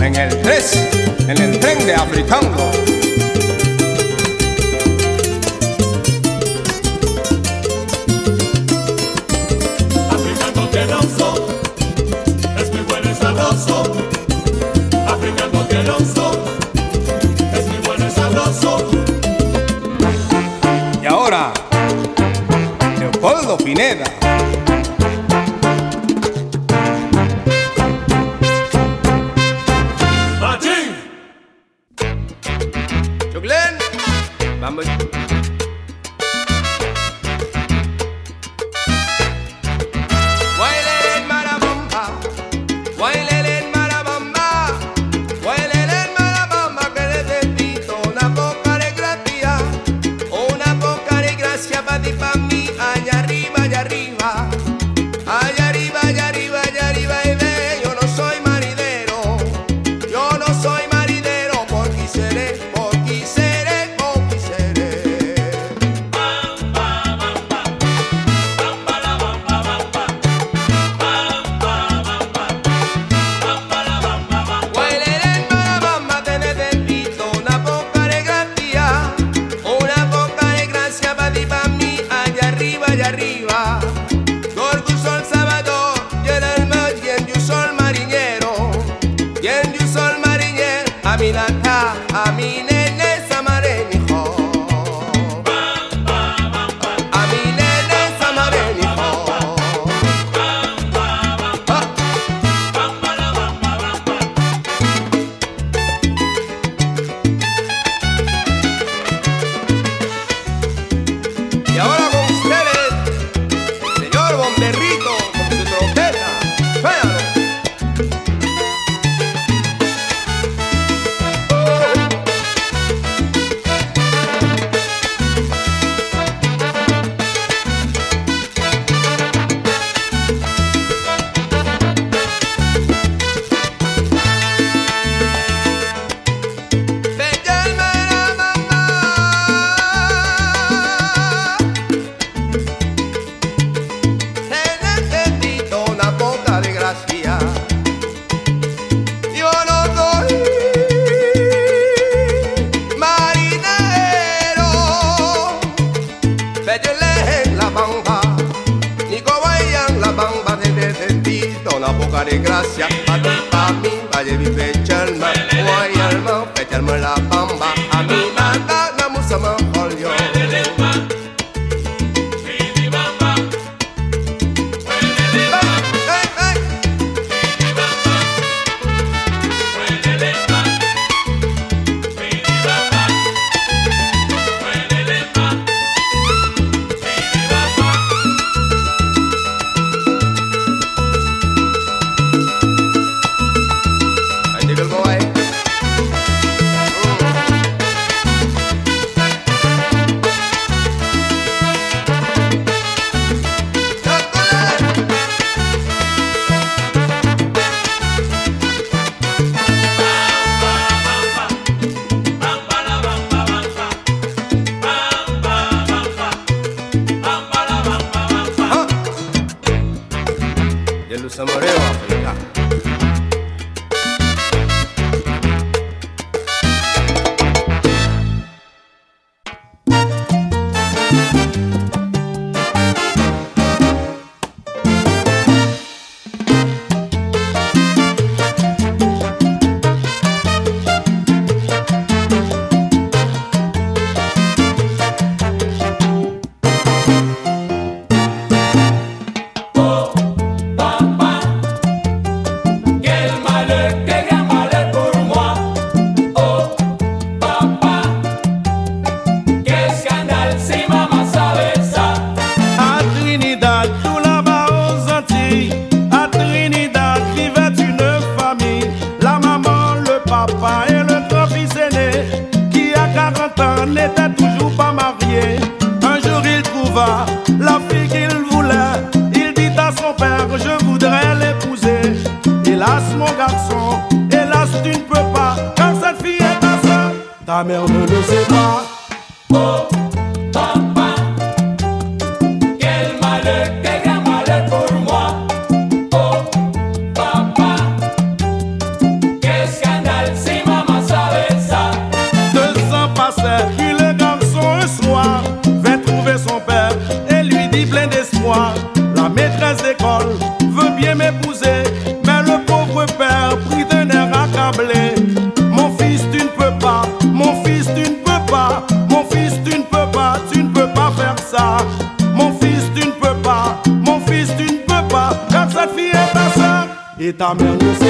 en el 3, en el tren de Africando. Amém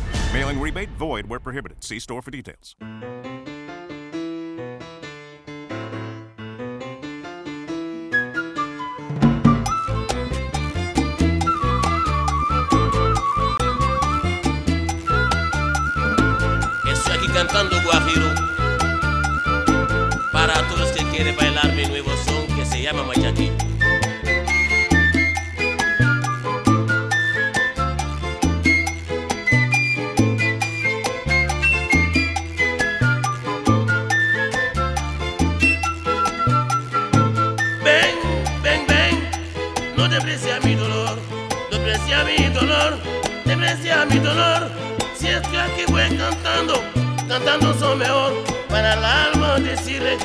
Mailing rebate void where prohibited. See store for details. Estoy aquí cantando Guajiro para todos que quieren bailar mi nuevo son que se llama Machaquí. Mi dolor. Si estoy aquí voy cantando, cantando son mejor, para el alma decirle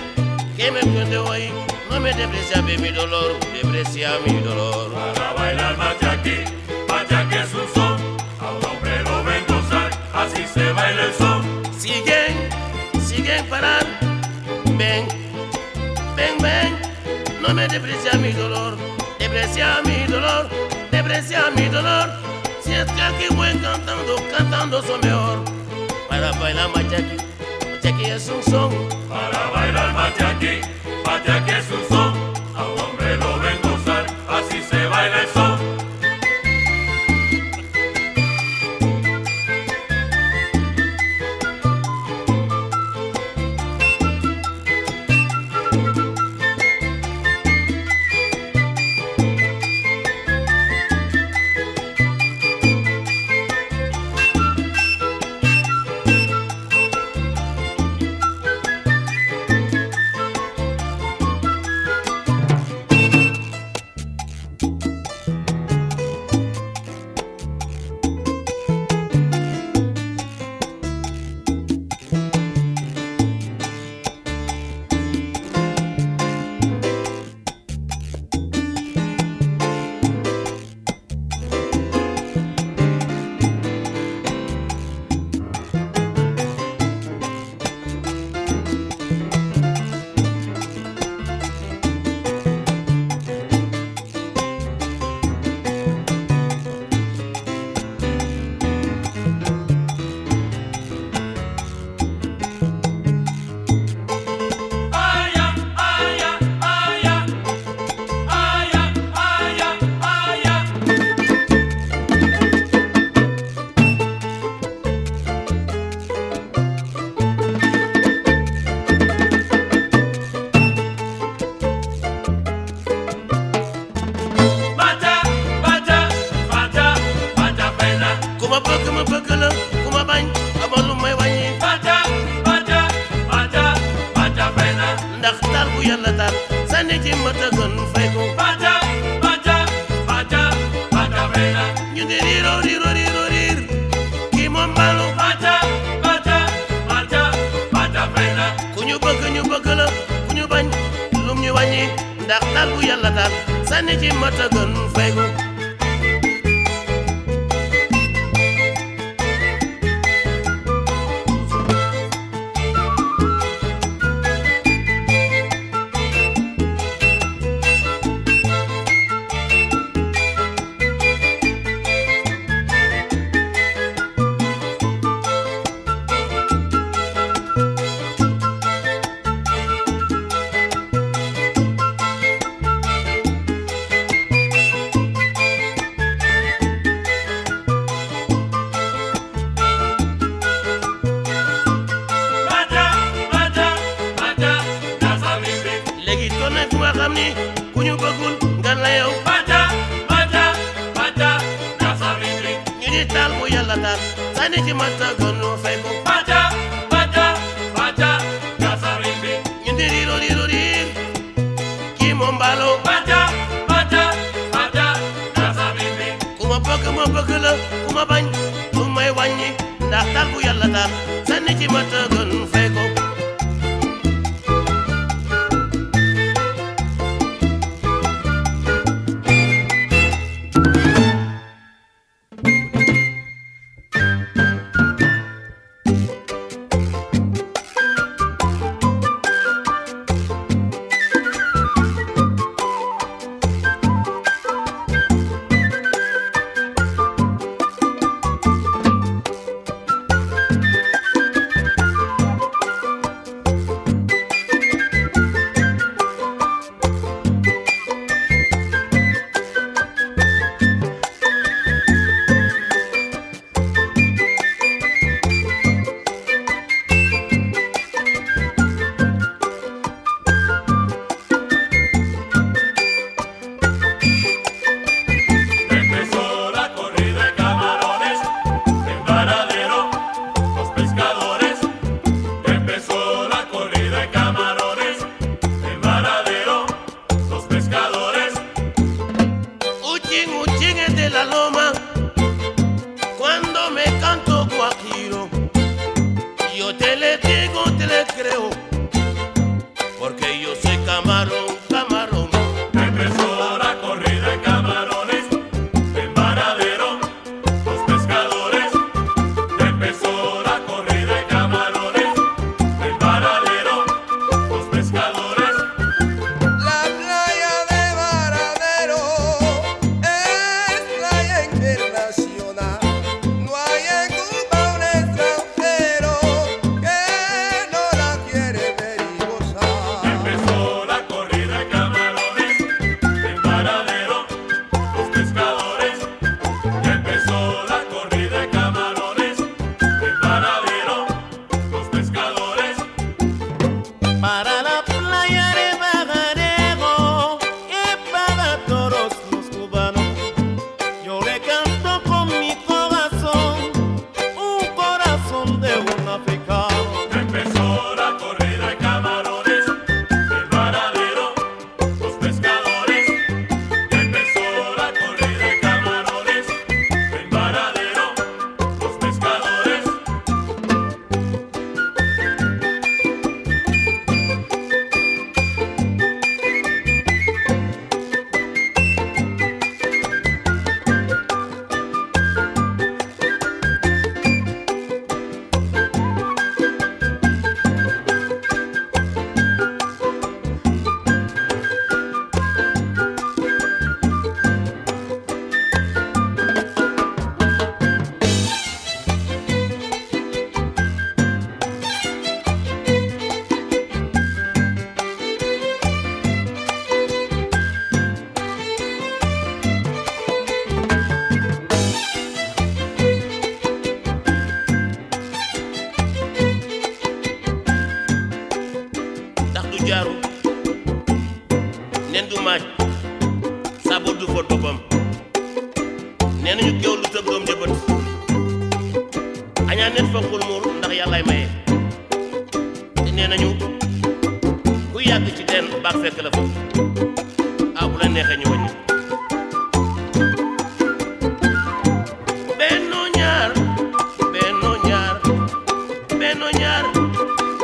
que me cuente hoy, no me deprecia mi dolor, deprecia mi dolor. Para bailar machaquí, machaquí es un son. A un hombre lo ven gozar, así se baila el son. Siguen, siguen parar, ven, ven, ven, no me deprecia mi dolor, deprecia mi dolor, deprecia mi dolor. Estoy aquí voy cantando, cantando son mejor, para bailar machaquí, machaquí es un son. Para bailar machaquí, machaquí es un son. Sànni ci mata gën fay ko Macha, macha, macha, nasa bibi. ñu di riiro riiro riir kii moom mbaalu Macha, macha, macha, nasa bibi. ku ma bëgg ma bëgg la ku ma bañ lu may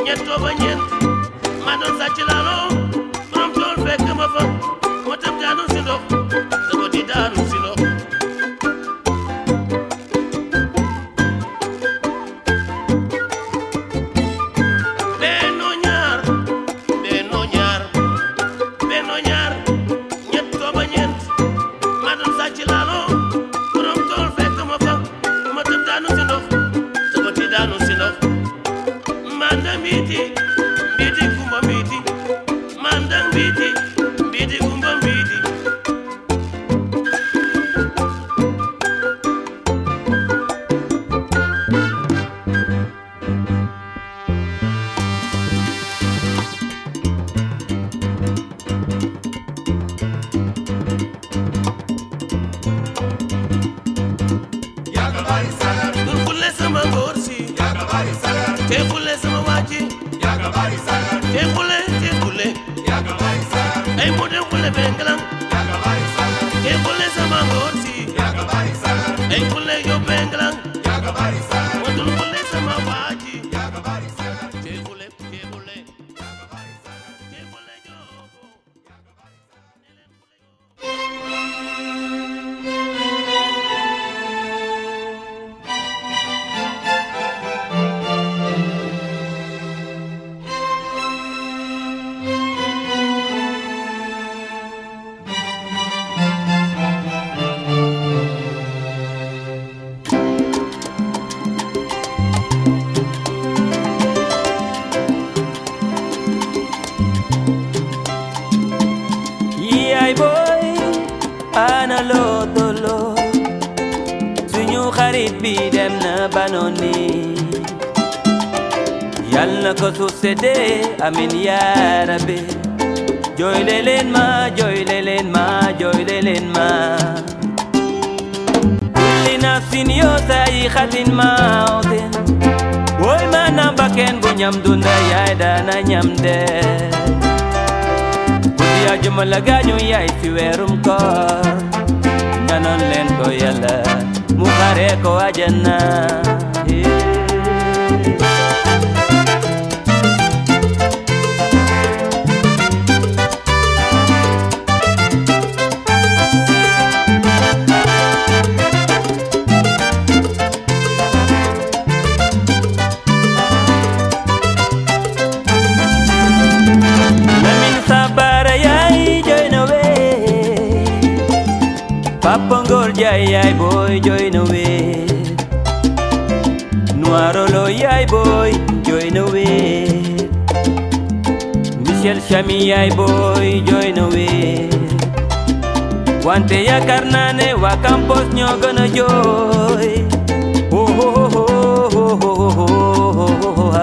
ñett ba ñeent ma doon sàcc laaloo borom tool fekk ma fa ma tutusede amin ya rabbi joylelen ma joy joylelen ma joy joylelen ma. Kulli nafsin yosaihatin mauten woy ma nambaken go ñamdunda yaydana ñamde guddiya jumalagañu yay si weerum koor ñanon leen ko yalla mu xare ko ajanna yeah. tol jai jai boy join away Nuarolo jai boy join away Michel Shami jai boy ya wa campos joy Oh oh oh oh oh oh oh oh oh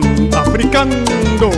con Africando.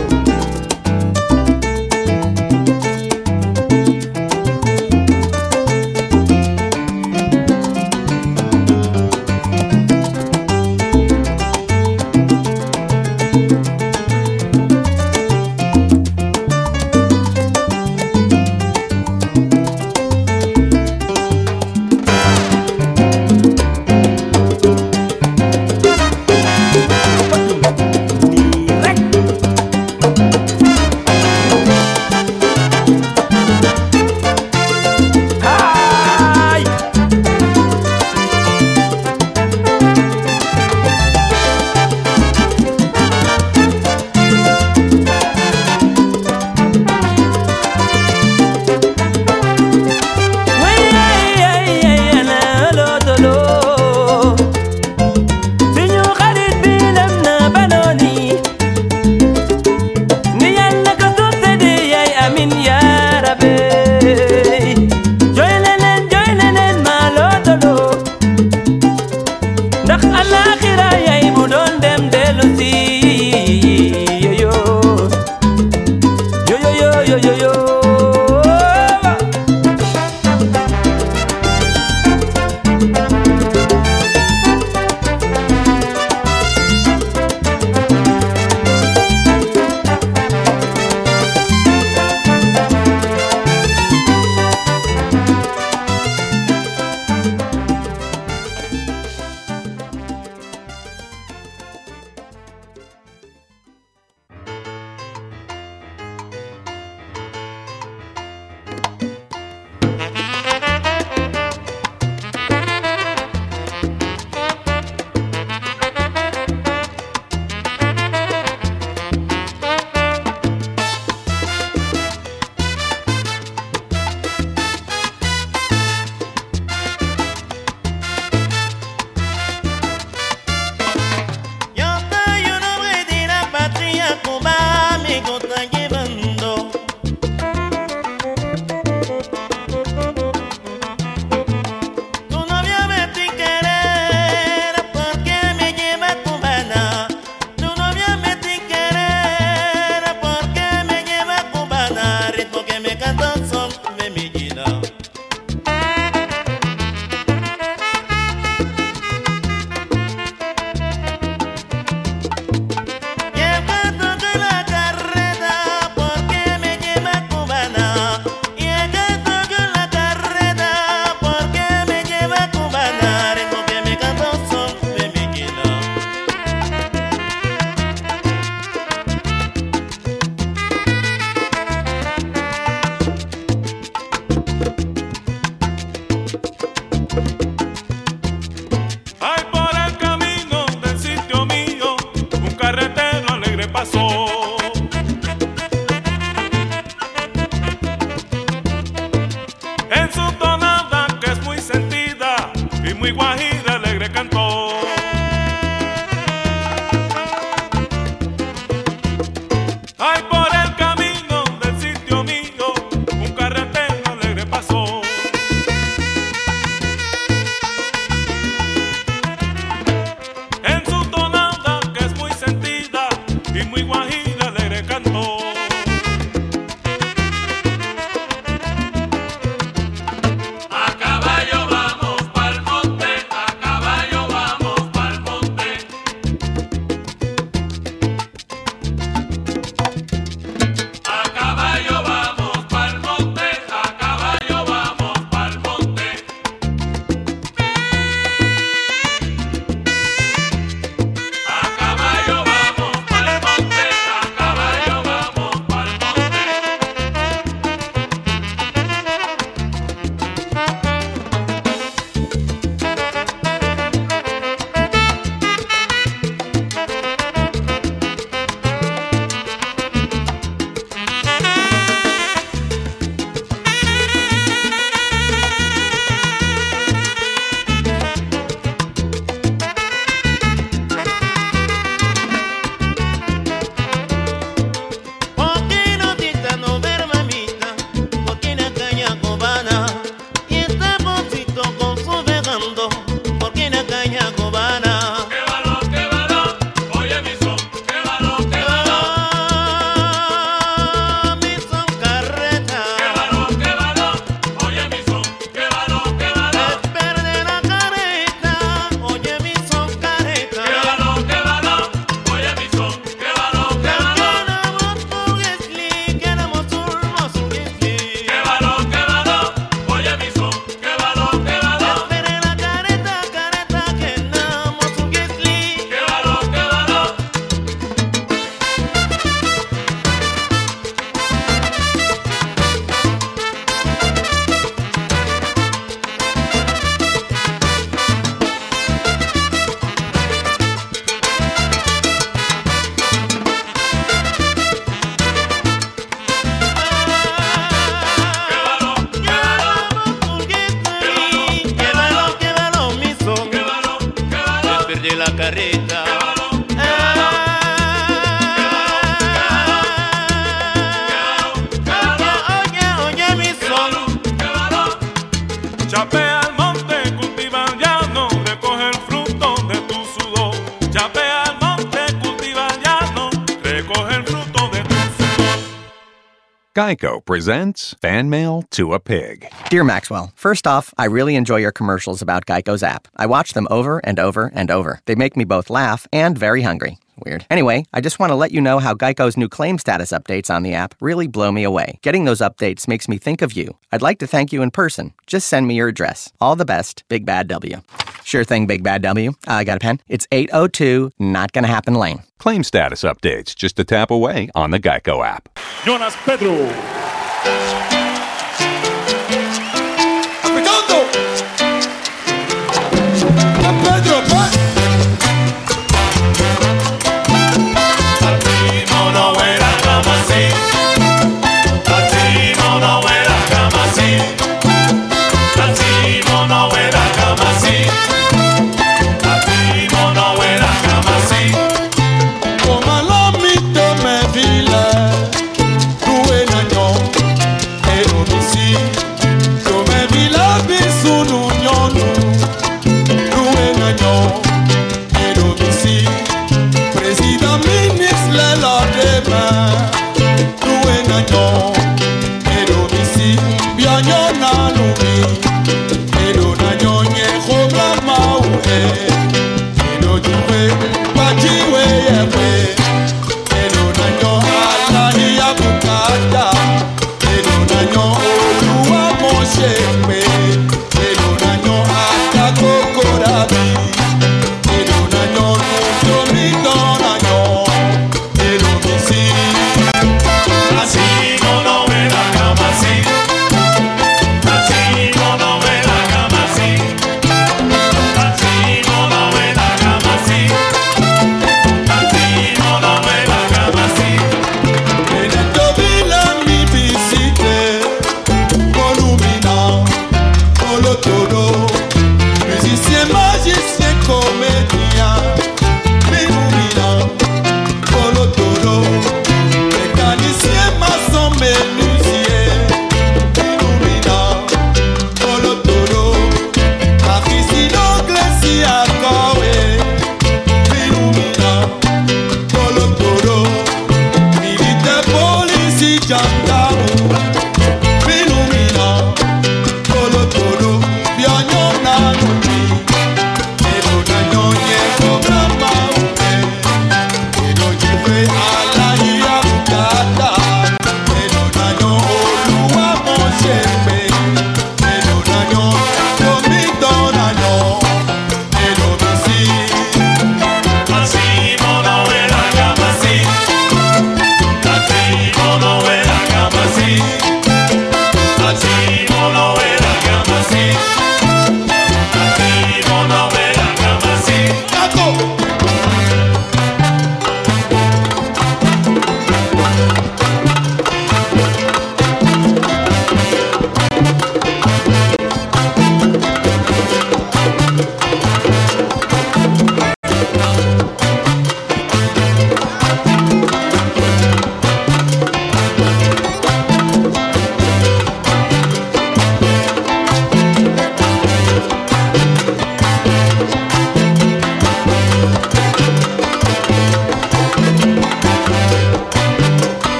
Geico presents Fan Mail to a Pig. Dear Maxwell, first off, I really enjoy your commercials about Geico's app. I watch them over and over and over. They make me both laugh and very hungry. Weird. Anyway, I just want to let you know how Geico's new claim status updates on the app really blow me away. Getting those updates makes me think of you. I'd like to thank you in person. Just send me your address. All the best, Big Bad W. Sure thing, Big Bad W. I uh, got a pen. It's 802 Not Gonna Happen Lane. Claim status updates just a tap away on the Geico app. Jonas Pedro.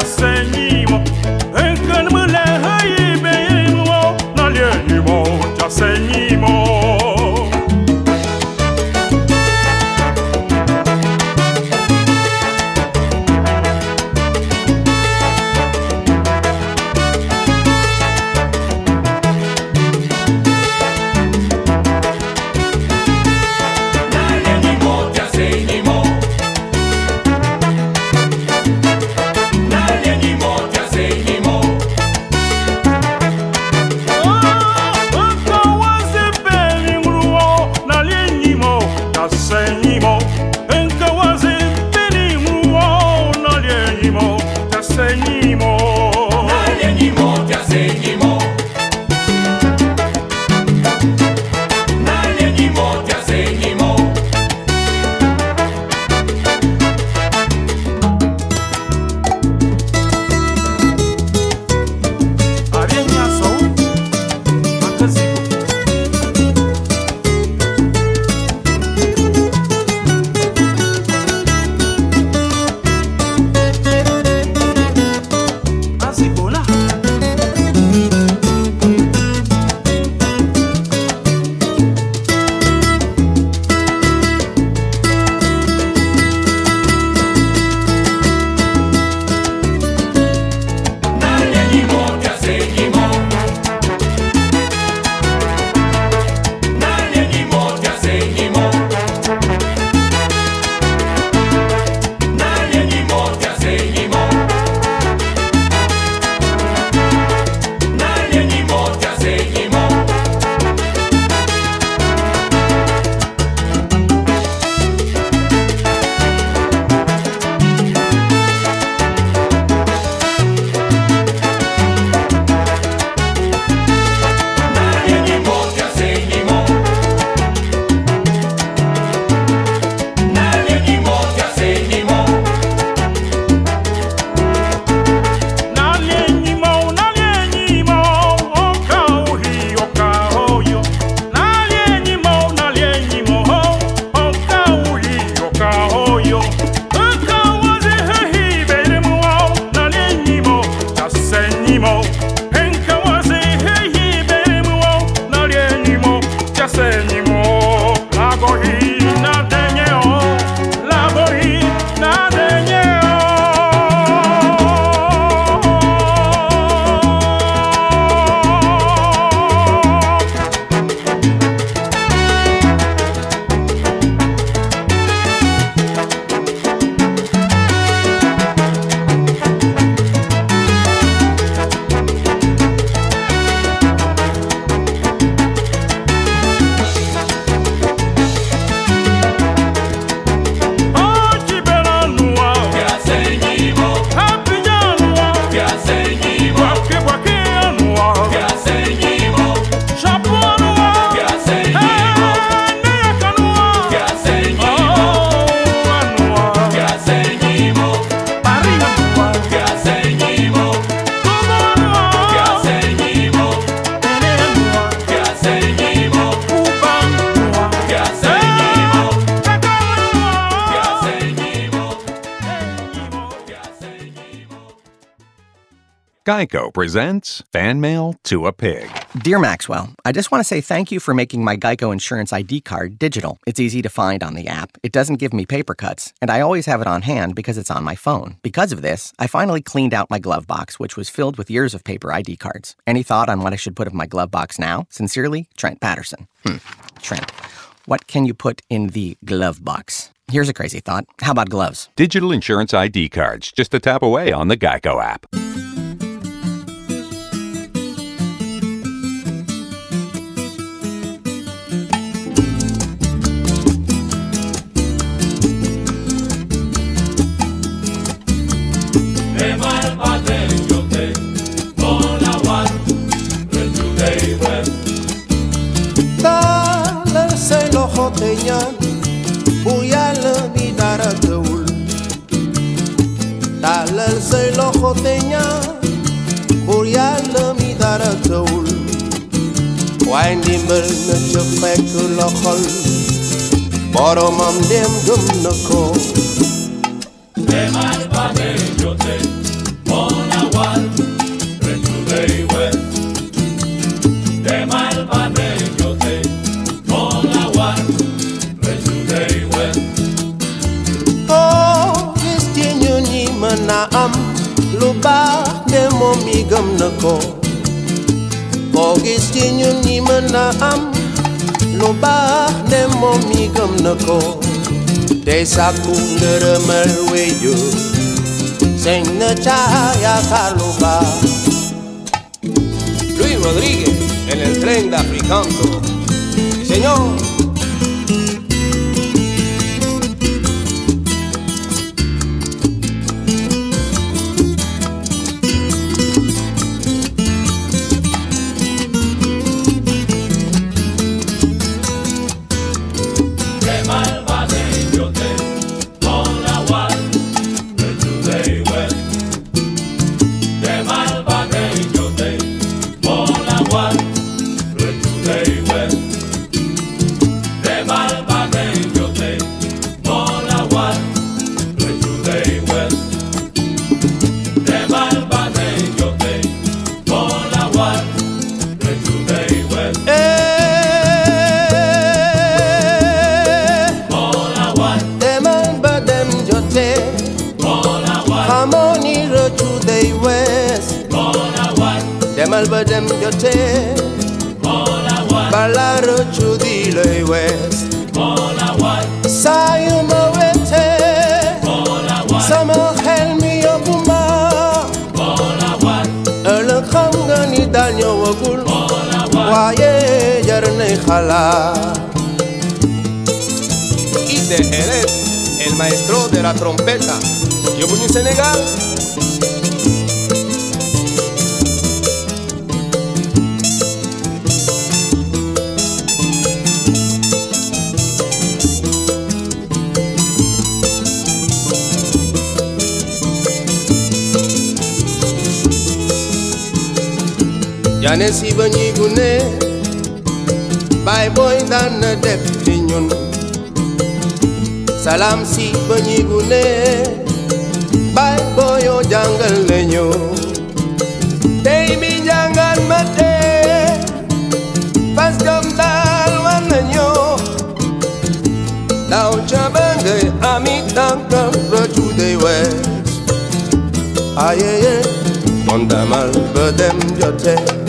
jasenyiwo. Ekanmele heyi beyemo na lienyiwo jasenyi Geico presents Fan Mail to a Pig. Dear Maxwell, I just want to say thank you for making my Geico Insurance ID card digital. It's easy to find on the app. It doesn't give me paper cuts, and I always have it on hand because it's on my phone. Because of this, I finally cleaned out my glove box, which was filled with years of paper ID cards. Any thought on what I should put in my glove box now? Sincerely, Trent Patterson. Hmm. Trent, what can you put in the glove box? Here's a crazy thought. How about gloves? Digital insurance ID cards, just a tap away on the Geico app. Pour yàlla mi dara tëwul taalal say loxo te ñaan pour yàlla mi dara tëwul waaye ndimbal na ca fekk loxol boromam dem gëm na ko ba ne momi gam na ko. Te sa kundere merweyo sen na chaya kaluba Luis Rodríguez en el tren de Africanto. Señor. West. Sayo mawete. Sama helmi el maestro de la trompeta. Yo voy Senegal. anesi banyi gune Bye boy dan na dep tinyon Salam si banyi gune Bye boy o jangal lenyo Tay mi jangan mate Pas gam dal wan lenyo Dao chabangay amit tangkam raju dey wes. Ayeye Mondamal bedem jote Ayeye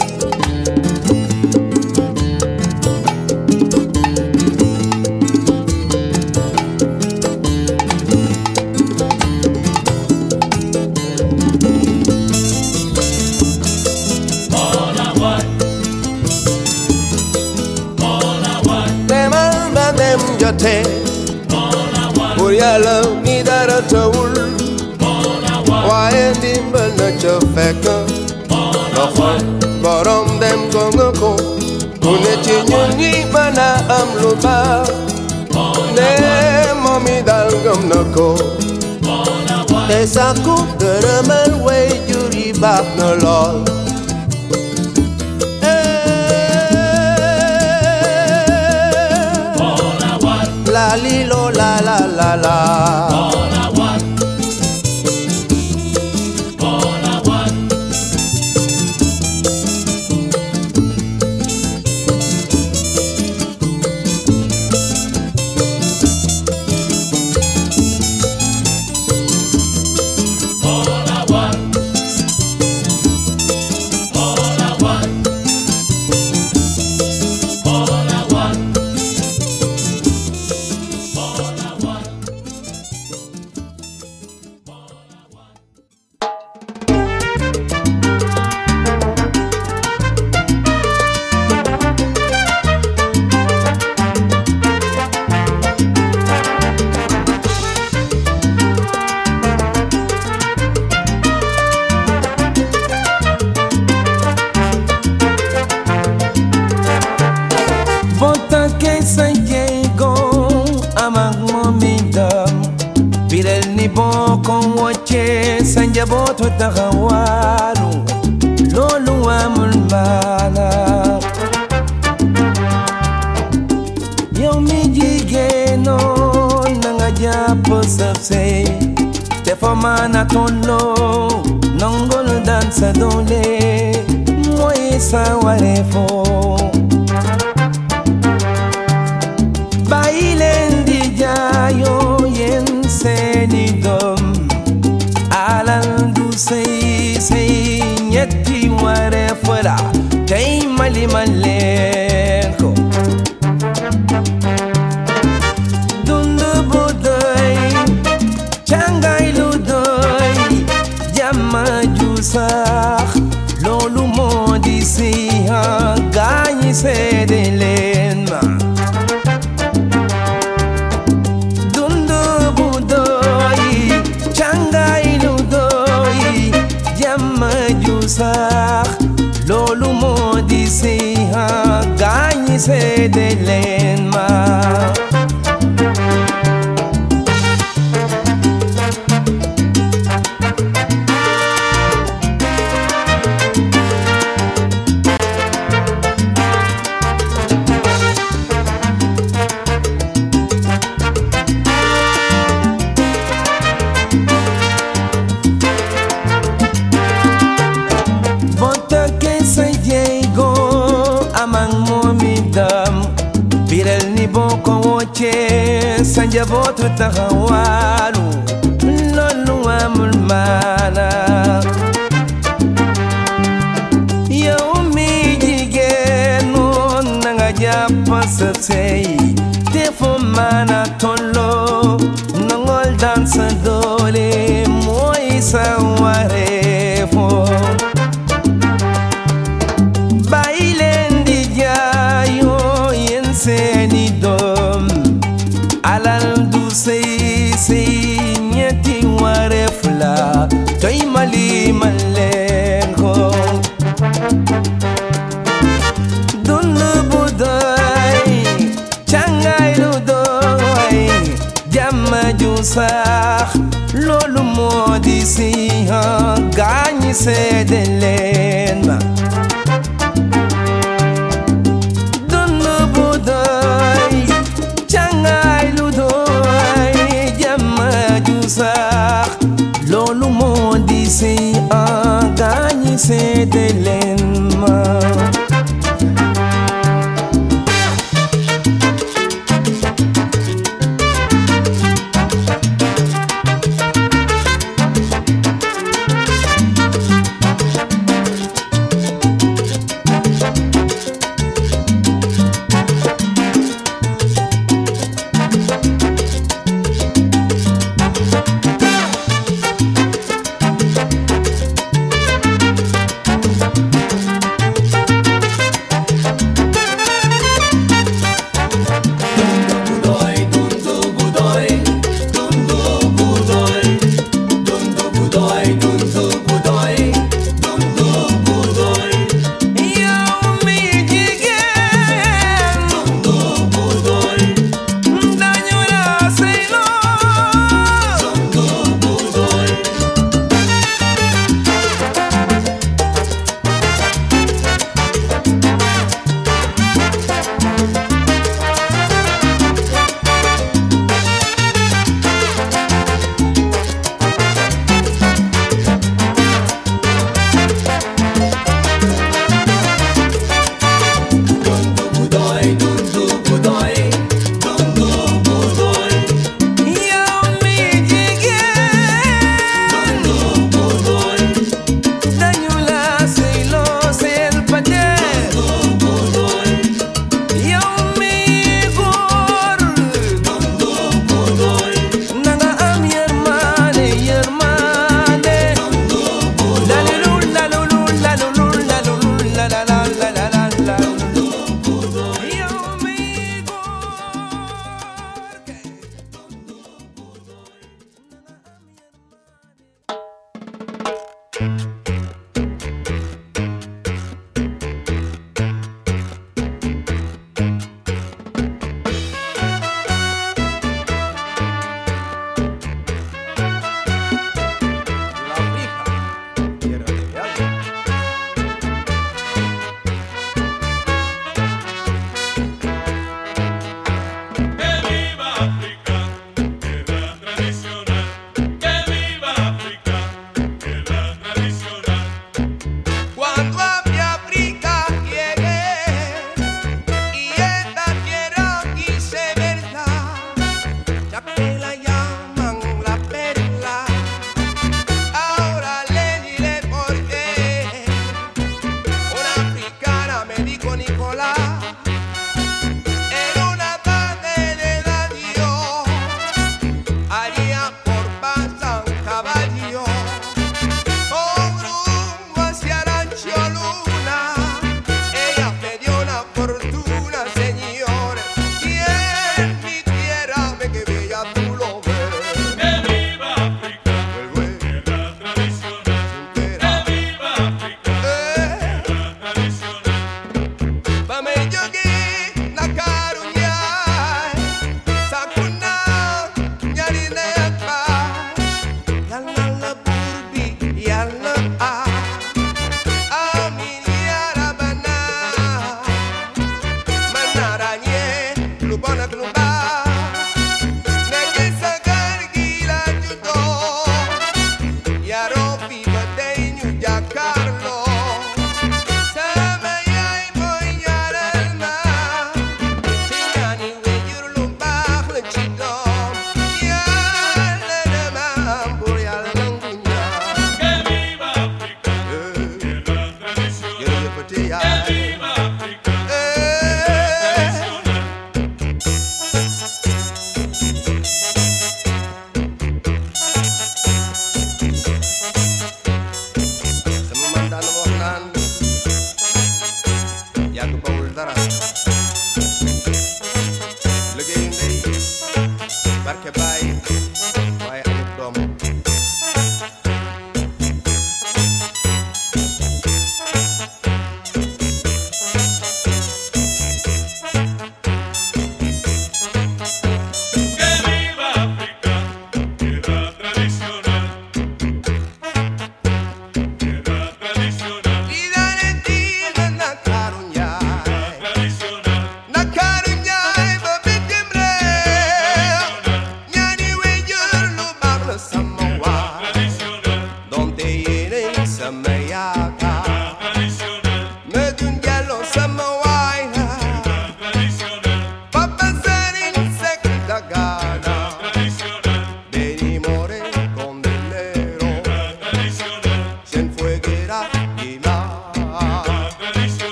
الجبوت والتغوات y más lejos Dulu budai Changai ludoi Jama jusah Lolu modi siha Ganyi sedelenma Ah, gagné c'est de l'aimant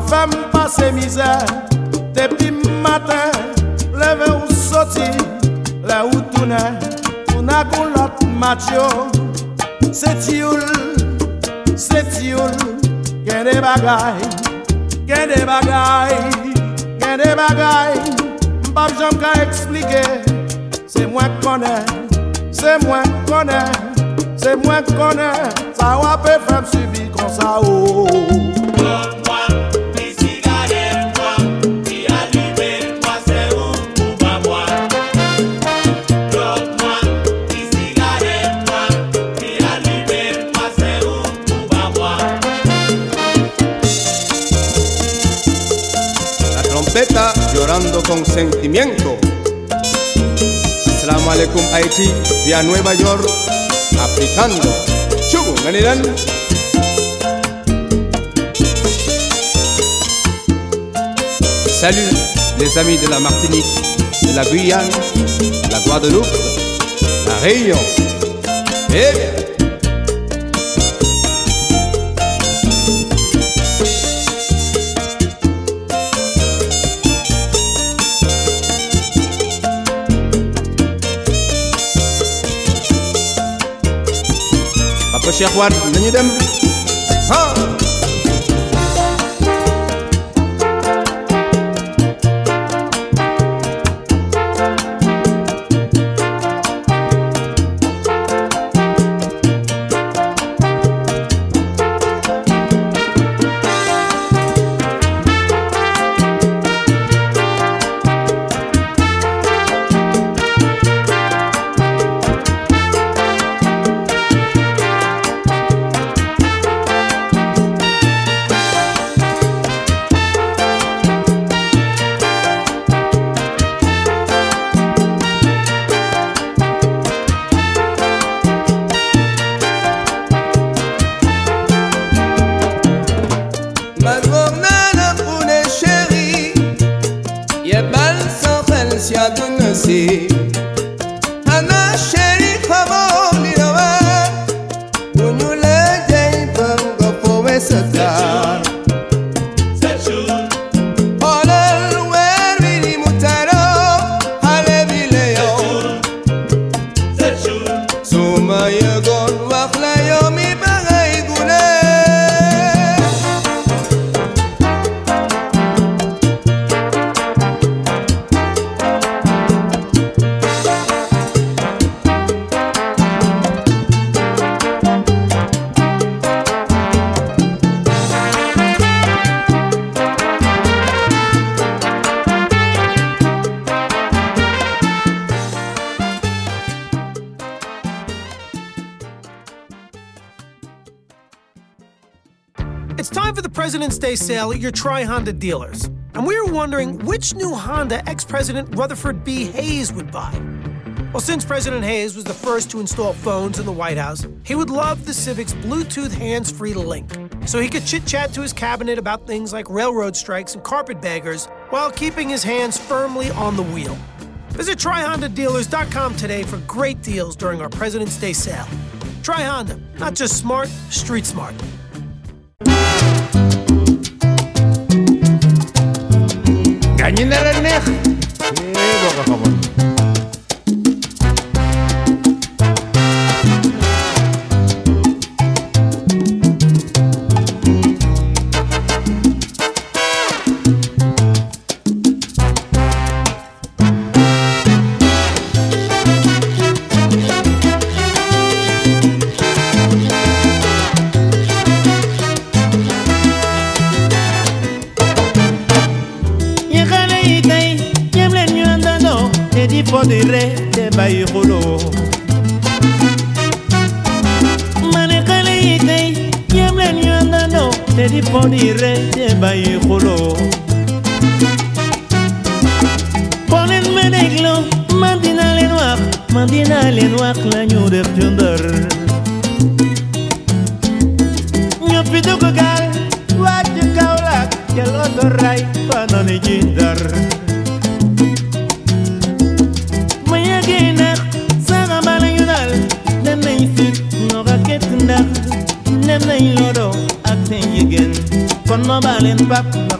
A fèm pase mizè Depi matin Leve ou soti Le ou toune Ou na kon lot matyo Se ti ou Se ti ou Gen de bagay Gen de bagay Gen de bagay Mbap jom ka eksplike Se mwen kone Se mwen kone Se mwen kone Sa wap e fèm subi kon sa ou nuestro consentimiento. Assalamu alaikum Haití, vía Nueva York, aplicando. Chubu, Menirán. Salut les amis de la Martinique, de la Guyane, de la Guadeloupe, la Réunion. Eh Cheikh Wade nañu dem. President's Day sale at your Tri Honda dealers. And we were wondering which new Honda ex President Rutherford B. Hayes would buy. Well, since President Hayes was the first to install phones in the White House, he would love the Civic's Bluetooth hands free link. So he could chit chat to his cabinet about things like railroad strikes and carpetbaggers while keeping his hands firmly on the wheel. Visit tryhondadealers.com today for great deals during our President's Day sale. Try Honda, not just smart, street smart. Te di re te bàyyi xuloo ma ne xale yi tey ñem leen ñu àndandoo te di fo di re te bàyyi xuloo boo leen ma dégloo man dinaa leen wax man dinaa leen wax la ñu def ci ndër ray fanaane ji Ndar dem nañ lodo ak seen jigéen kon ma baa pap